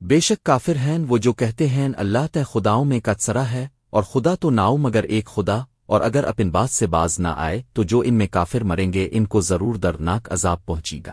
بے شک کافر ہیں وہ جو کہتے ہیں، اللہ تہ خداؤں میں کتسرا ہے، اور خدا تو ناؤ مگر ایک خدا، اور اگر اپن بات سے باز نہ آئے تو جو ان میں کافر مریں گے، ان کو ضرور درناک عذاب پہنچی گا۔